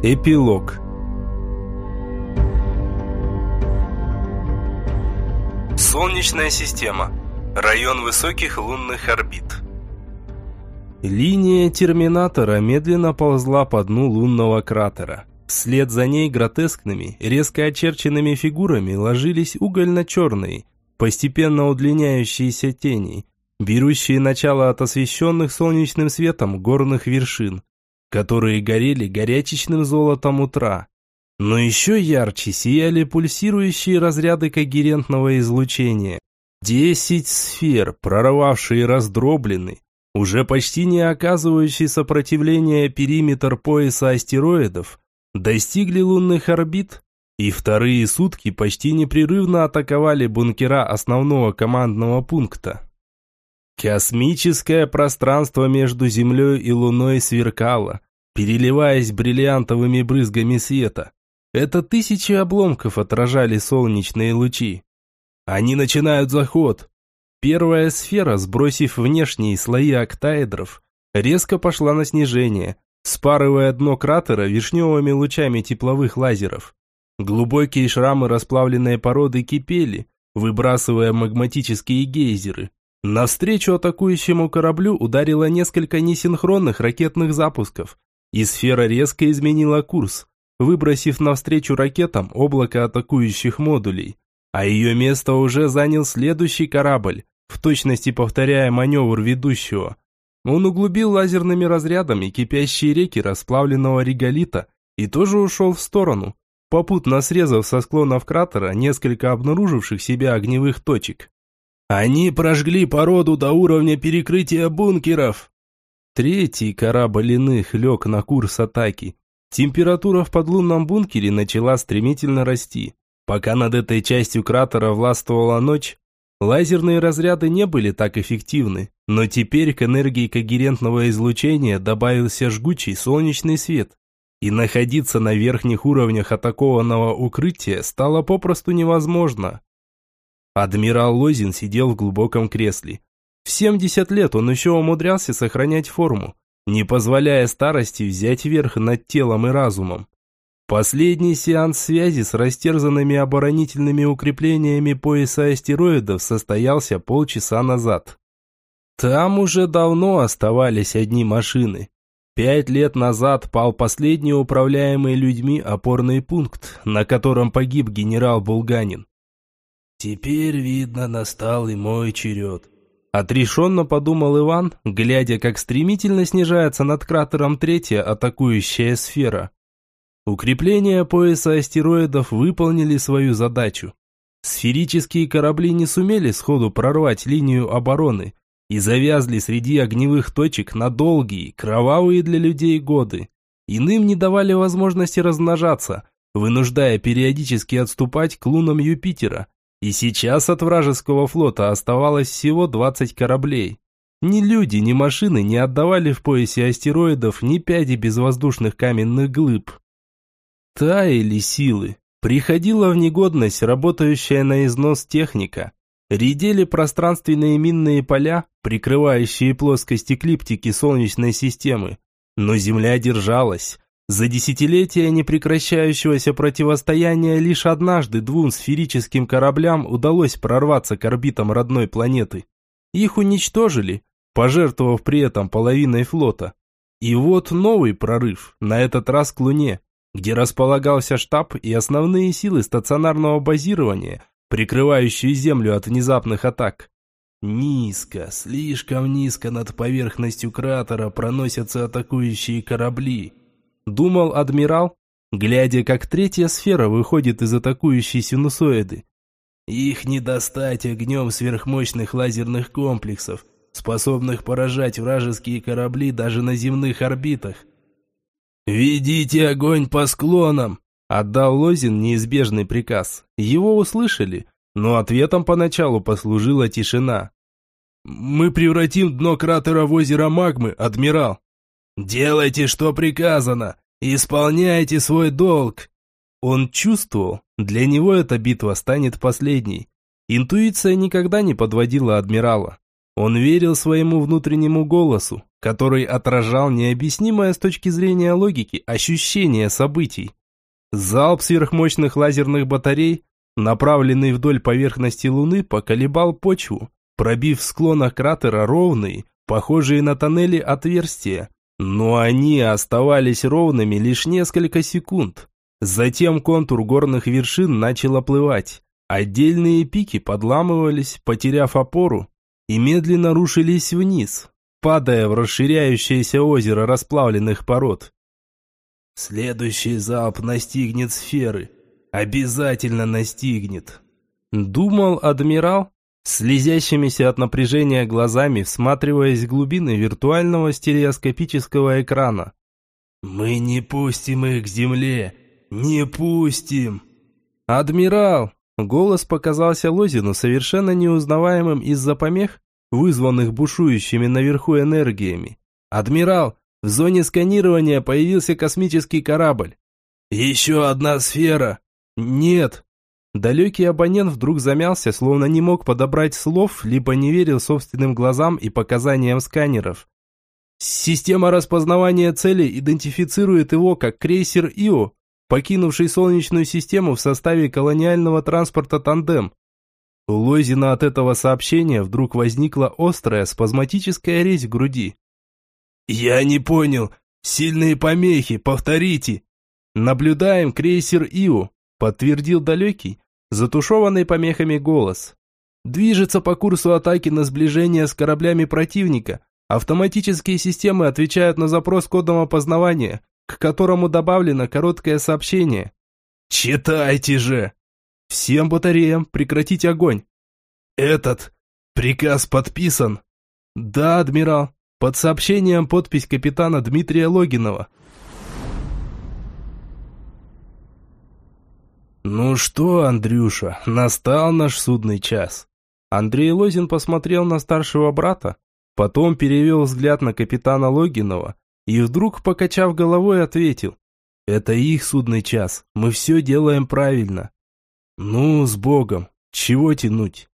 Эпилог Солнечная система. Район высоких лунных орбит. Линия терминатора медленно ползла по дну лунного кратера. Вслед за ней гротескными, резко очерченными фигурами ложились угольно-черные, постепенно удлиняющиеся тени, берущие начало от освещенных солнечным светом горных вершин, которые горели горячечным золотом утра. Но еще ярче сияли пульсирующие разряды когерентного излучения. Десять сфер, прорвавшие раздробленный, уже почти не оказывающий сопротивления периметр пояса астероидов, достигли лунных орбит и вторые сутки почти непрерывно атаковали бункера основного командного пункта. Космическое пространство между Землей и Луной сверкало, переливаясь бриллиантовыми брызгами света. Это тысячи обломков отражали солнечные лучи. Они начинают заход. Первая сфера, сбросив внешние слои октаэдров, резко пошла на снижение, спарывая дно кратера вишневыми лучами тепловых лазеров. Глубокие шрамы расплавленной породы кипели, выбрасывая магматические гейзеры. Навстречу атакующему кораблю ударило несколько несинхронных ракетных запусков, и сфера резко изменила курс, выбросив навстречу ракетам облако атакующих модулей. А ее место уже занял следующий корабль, в точности повторяя маневр ведущего. Он углубил лазерными разрядами кипящие реки расплавленного реголита и тоже ушел в сторону, попутно срезав со склонов кратера несколько обнаруживших себя огневых точек. «Они прожгли породу до уровня перекрытия бункеров!» Третий корабль иных лег на курс атаки. Температура в подлунном бункере начала стремительно расти. Пока над этой частью кратера властвовала ночь, лазерные разряды не были так эффективны, но теперь к энергии когерентного излучения добавился жгучий солнечный свет, и находиться на верхних уровнях атакованного укрытия стало попросту невозможно. Адмирал Лозин сидел в глубоком кресле. В 70 лет он еще умудрялся сохранять форму, не позволяя старости взять верх над телом и разумом. Последний сеанс связи с растерзанными оборонительными укреплениями пояса астероидов состоялся полчаса назад. Там уже давно оставались одни машины. Пять лет назад пал последний управляемый людьми опорный пункт, на котором погиб генерал Булганин. «Теперь, видно, настал и мой черед», Отрешенно подумал Иван, глядя, как стремительно снижается над кратером третья атакующая сфера. Укрепления пояса астероидов выполнили свою задачу. Сферические корабли не сумели сходу прорвать линию обороны и завязли среди огневых точек на долгие, кровавые для людей годы. Иным не давали возможности размножаться, вынуждая периодически отступать к лунам Юпитера, и сейчас от вражеского флота оставалось всего 20 кораблей. Ни люди, ни машины не отдавали в поясе астероидов ни пяди безвоздушных каменных глыб. Таяли силы. Приходила в негодность работающая на износ техника. Редели пространственные минные поля, прикрывающие плоскости клиптики Солнечной системы. Но Земля держалась, за десятилетия непрекращающегося противостояния лишь однажды двум сферическим кораблям удалось прорваться к орбитам родной планеты. Их уничтожили, пожертвовав при этом половиной флота. И вот новый прорыв, на этот раз к Луне, где располагался штаб и основные силы стационарного базирования, прикрывающие Землю от внезапных атак. Низко, слишком низко над поверхностью кратера проносятся атакующие корабли – Думал адмирал, глядя, как третья сфера выходит из атакующей синусоиды. Их не достать огнем сверхмощных лазерных комплексов, способных поражать вражеские корабли даже на земных орбитах. «Ведите огонь по склонам!» Отдал Лозин неизбежный приказ. Его услышали, но ответом поначалу послужила тишина. «Мы превратим дно кратера в озеро магмы, адмирал!» «Делайте, что приказано! Исполняйте свой долг!» Он чувствовал, для него эта битва станет последней. Интуиция никогда не подводила адмирала. Он верил своему внутреннему голосу, который отражал необъяснимое с точки зрения логики ощущение событий. Залп сверхмощных лазерных батарей, направленный вдоль поверхности Луны, поколебал почву, пробив в склонах кратера ровные, похожие на тоннели отверстия. Но они оставались ровными лишь несколько секунд. Затем контур горных вершин начал оплывать. Отдельные пики подламывались, потеряв опору, и медленно рушились вниз, падая в расширяющееся озеро расплавленных пород. «Следующий залп настигнет сферы. Обязательно настигнет», — думал адмирал, слезящимися от напряжения глазами, всматриваясь в глубины виртуального стереоскопического экрана. «Мы не пустим их к земле! Не пустим!» «Адмирал!» Голос показался Лозину совершенно неузнаваемым из-за помех, вызванных бушующими наверху энергиями. «Адмирал, в зоне сканирования появился космический корабль». «Еще одна сфера!» «Нет!» Далекий абонент вдруг замялся, словно не мог подобрать слов, либо не верил собственным глазам и показаниям сканеров. Система распознавания цели идентифицирует его как крейсер Ио, покинувший Солнечную систему в составе колониального транспорта «Тандем». У Лозина от этого сообщения вдруг возникла острая спазматическая резь в груди. «Я не понял. Сильные помехи, повторите». «Наблюдаем крейсер Ио», подтвердил далекий, затушеванный помехами голос. Движется по курсу атаки на сближение с кораблями противника. Автоматические системы отвечают на запрос кодового опознавания, к которому добавлено короткое сообщение. «Читайте же!» «Всем батареям прекратить огонь!» «Этот приказ подписан?» «Да, адмирал. Под сообщением подпись капитана Дмитрия Логинова». «Ну что, Андрюша, настал наш судный час». Андрей Лозин посмотрел на старшего брата, потом перевел взгляд на капитана Логинова и вдруг, покачав головой, ответил. «Это их судный час, мы все делаем правильно». «Ну, с Богом, чего тянуть?»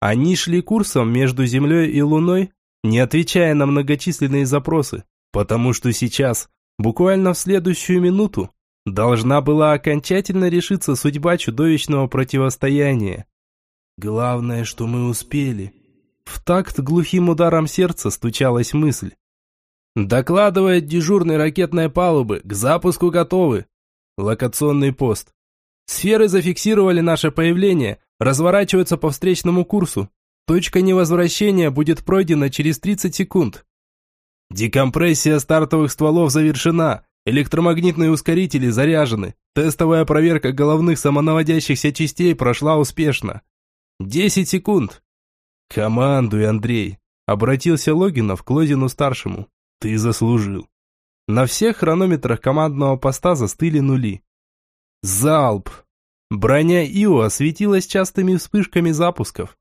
Они шли курсом между Землей и Луной, не отвечая на многочисленные запросы, потому что сейчас, буквально в следующую минуту, Должна была окончательно решиться судьба чудовищного противостояния. Главное, что мы успели. В такт глухим ударом сердца стучалась мысль. Докладывает дежурной ракетной палубы, к запуску готовы. Локационный пост. Сферы зафиксировали наше появление, разворачиваются по встречному курсу. Точка невозвращения будет пройдена через 30 секунд. Декомпрессия стартовых стволов завершена. Электромагнитные ускорители заряжены. Тестовая проверка головных самонаводящихся частей прошла успешно. Десять секунд. Командуй, Андрей. Обратился Логинов к Лозину-старшему. Ты заслужил. На всех хронометрах командного поста застыли нули. Залп. Броня Ио осветилась частыми вспышками запусков.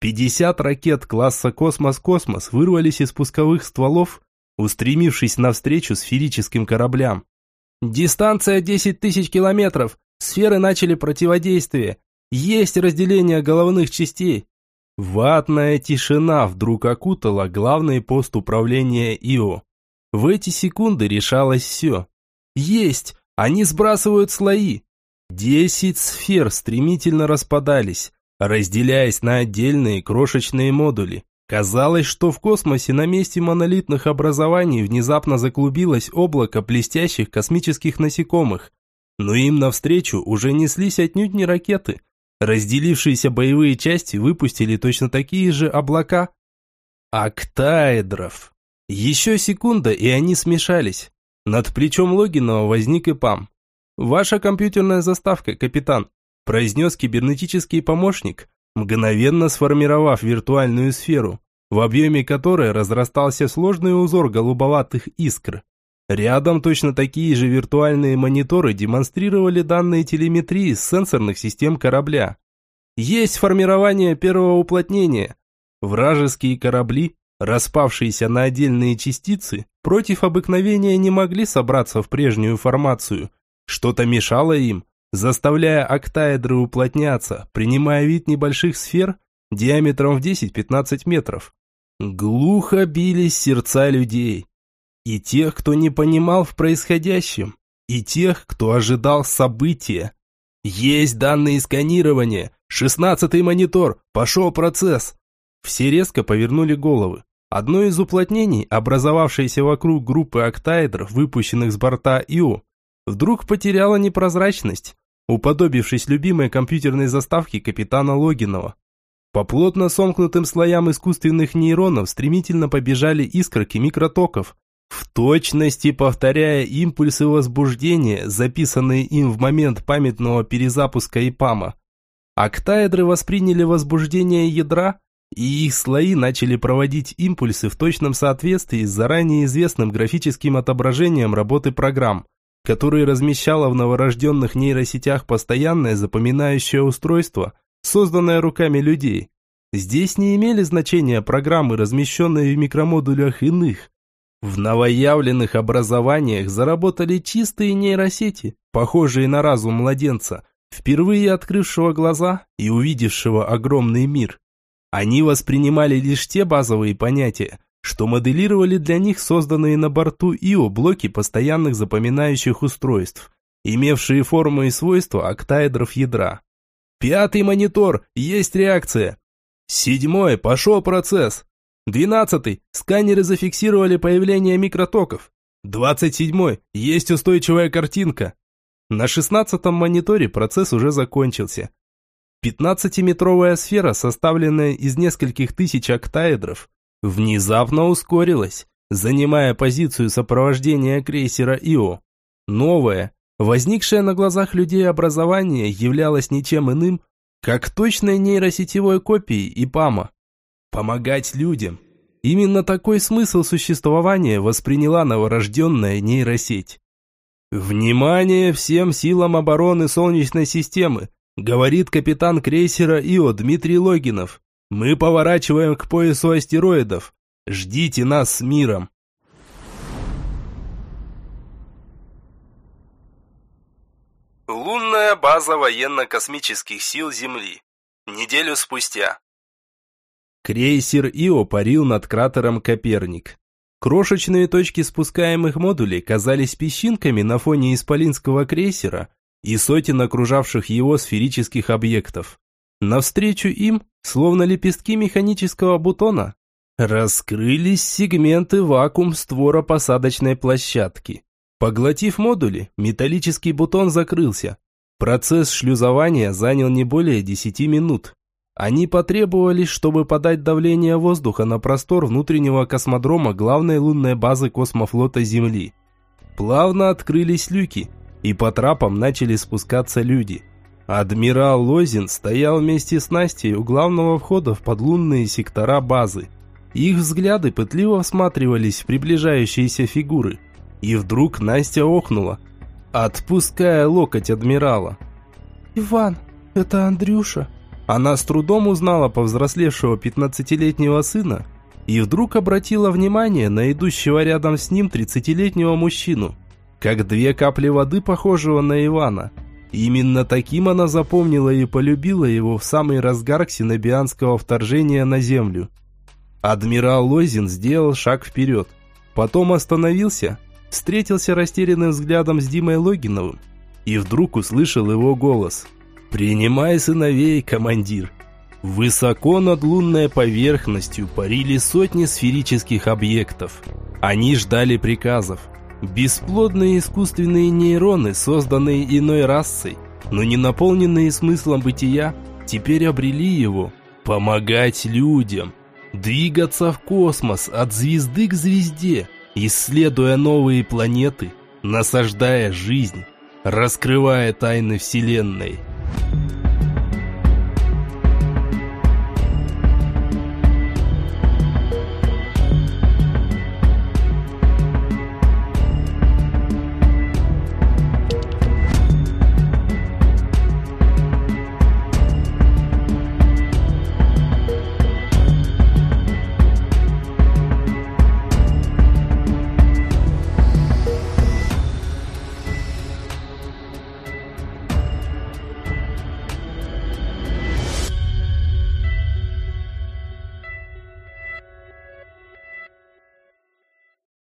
50 ракет класса «Космос-Космос» вырвались из пусковых стволов устремившись навстречу сферическим кораблям. «Дистанция 10 тысяч километров! Сферы начали противодействие! Есть разделение головных частей!» Ватная тишина вдруг окутала главный пост управления ИО. В эти секунды решалось все. «Есть! Они сбрасывают слои!» Десять сфер стремительно распадались, разделяясь на отдельные крошечные модули. Казалось, что в космосе на месте монолитных образований внезапно заклубилось облако блестящих космических насекомых. Но им навстречу уже неслись отнюдь не ракеты. Разделившиеся боевые части выпустили точно такие же облака. Октаэдров. Еще секунда, и они смешались. Над плечом Логинова возник и ПАМ. «Ваша компьютерная заставка, капитан», произнес кибернетический помощник, мгновенно сформировав виртуальную сферу, в объеме которой разрастался сложный узор голубоватых искр. Рядом точно такие же виртуальные мониторы демонстрировали данные телеметрии с сенсорных систем корабля. Есть формирование первого уплотнения. Вражеские корабли, распавшиеся на отдельные частицы, против обыкновения не могли собраться в прежнюю формацию. Что-то мешало им, заставляя октаэдры уплотняться, принимая вид небольших сфер диаметром в 10-15 метров. Глухо бились сердца людей. И тех, кто не понимал в происходящем, и тех, кто ожидал события. Есть данные сканирования. Шестнадцатый монитор. Пошел процесс. Все резко повернули головы. Одно из уплотнений, образовавшееся вокруг группы октаэдров, выпущенных с борта Ио, вдруг потеряло непрозрачность, уподобившись любимой компьютерной заставке капитана Логинова. По плотно сомкнутым слоям искусственных нейронов стремительно побежали искорки микротоков, в точности повторяя импульсы возбуждения, записанные им в момент памятного перезапуска ИПАМа. Октаэдры восприняли возбуждение ядра, и их слои начали проводить импульсы в точном соответствии с заранее известным графическим отображением работы программ, которые размещало в новорожденных нейросетях постоянное запоминающее устройство – созданная руками людей. Здесь не имели значения программы, размещенные в микромодулях иных. В новоявленных образованиях заработали чистые нейросети, похожие на разум младенца, впервые открывшего глаза и увидевшего огромный мир. Они воспринимали лишь те базовые понятия, что моделировали для них созданные на борту ИО блоки постоянных запоминающих устройств, имевшие форму и свойства октаэдров ядра. Пятый монитор, есть реакция. Седьмой, пошел процесс. Двенадцатый, сканеры зафиксировали появление микротоков. Двадцать седьмой, есть устойчивая картинка. На шестнадцатом мониторе процесс уже закончился. Пятнадцатиметровая сфера, составленная из нескольких тысяч октаэдров, внезапно ускорилась, занимая позицию сопровождения крейсера Ио. Новая, Возникшее на глазах людей образование являлось ничем иным, как точной нейросетевой копией ИПАМа. Помогать людям. Именно такой смысл существования восприняла новорожденная нейросеть. «Внимание всем силам обороны Солнечной системы!» говорит капитан крейсера ИО Дмитрий Логинов. «Мы поворачиваем к поясу астероидов. Ждите нас с миром!» Лунная база военно-космических сил Земли. Неделю спустя. Крейсер Ио парил над кратером Коперник. Крошечные точки спускаемых модулей казались песчинками на фоне исполинского крейсера и сотен окружавших его сферических объектов. Навстречу им, словно лепестки механического бутона, раскрылись сегменты вакуум створа посадочной площадки. Поглотив модули, металлический бутон закрылся. Процесс шлюзования занял не более 10 минут. Они потребовались, чтобы подать давление воздуха на простор внутреннего космодрома главной лунной базы космофлота Земли. Плавно открылись люки, и по трапам начали спускаться люди. Адмирал Лозин стоял вместе с Настей у главного входа в подлунные сектора базы. Их взгляды пытливо всматривались в приближающиеся фигуры – и вдруг Настя охнула, отпуская локоть адмирала. «Иван, это Андрюша». Она с трудом узнала повзрослевшего пятнадцатилетнего сына и вдруг обратила внимание на идущего рядом с ним тридцатилетнего мужчину, как две капли воды, похожего на Ивана. Именно таким она запомнила и полюбила его в самый разгар ксенобианского вторжения на Землю. Адмирал Лозин сделал шаг вперед, потом остановился – встретился растерянным взглядом с Димой Логиновым и вдруг услышал его голос. «Принимай сыновей, командир!» Высоко над лунной поверхностью парили сотни сферических объектов. Они ждали приказов. Бесплодные искусственные нейроны, созданные иной расой, но не наполненные смыслом бытия, теперь обрели его. Помогать людям. Двигаться в космос от звезды к звезде – исследуя новые планеты, насаждая жизнь, раскрывая тайны Вселенной.